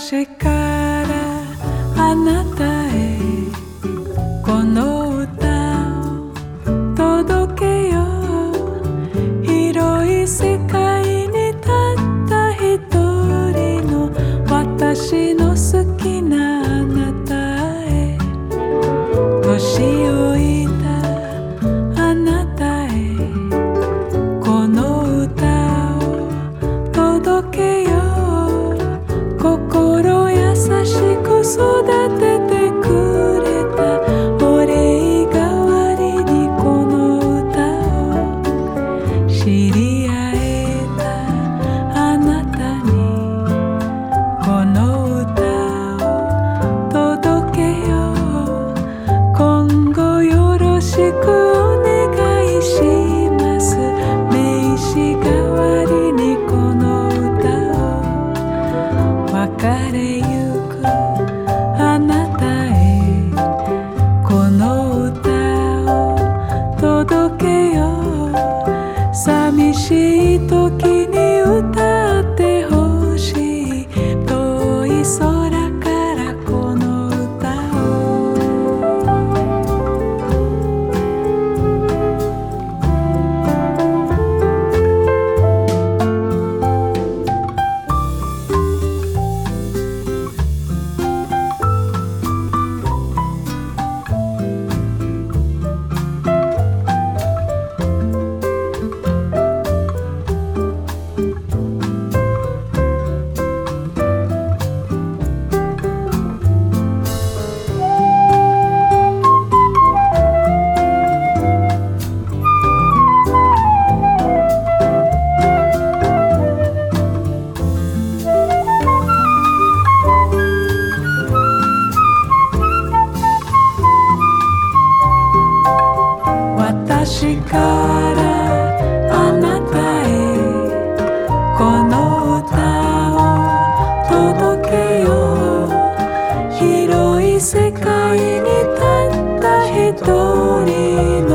私から心優しく育て私からあなたへこの歌を届けよう。広い世界にたった一人